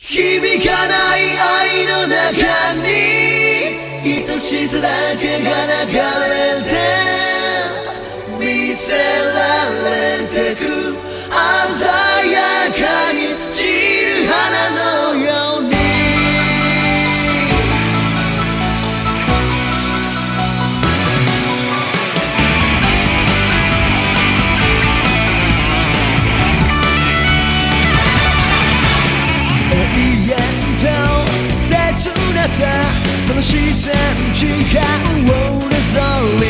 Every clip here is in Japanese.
響かない愛の中に愛しさだけが流れ時間をなぞり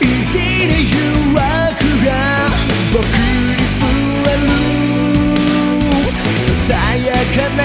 いつで誘惑が僕に増える。ささやかな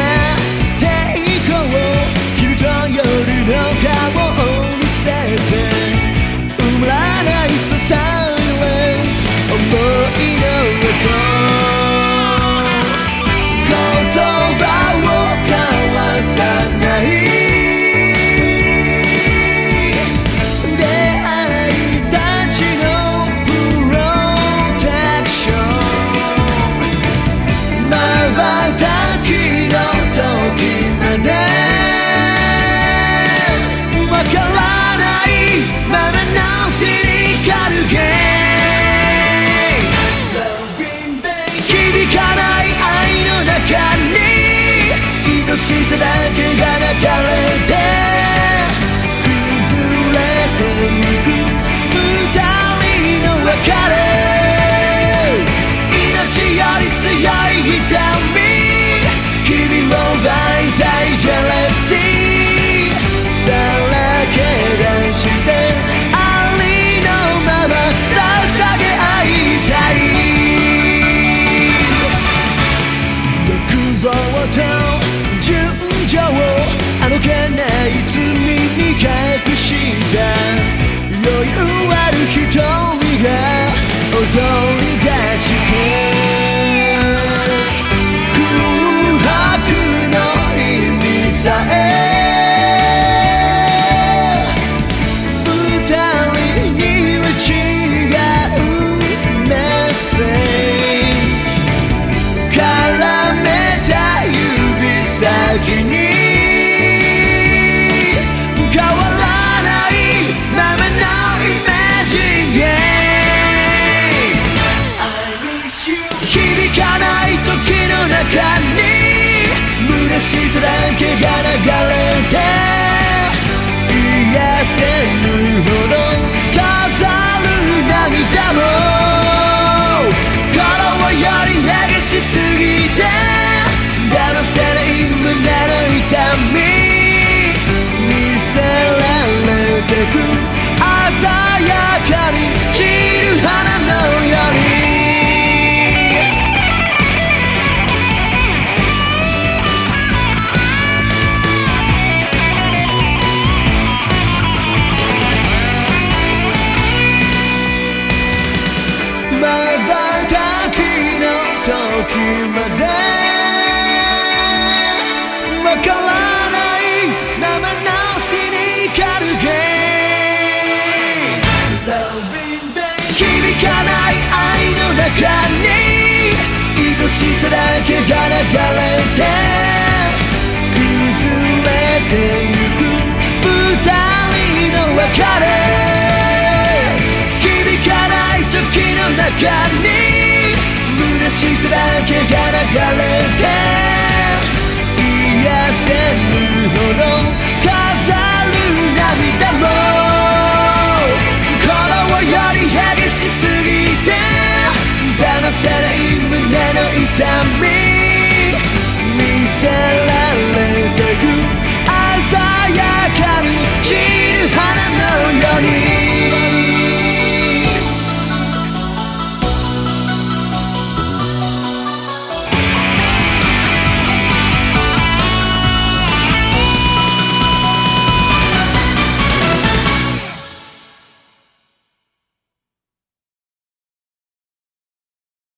響かない愛の中に愛しさだけしさだけが流れて癒せぬほど飾る涙も心より激しすぎて騙せない胸の痛み見せられてくまでわからない生のシニカルゲー響かない愛の中に愛しさだけが流れて崩れてゆく。二人の別れ響かない時の中に。しさだけが流れて癒せるほど飾る涙も心より激しすぎて騙せない胸の痛み。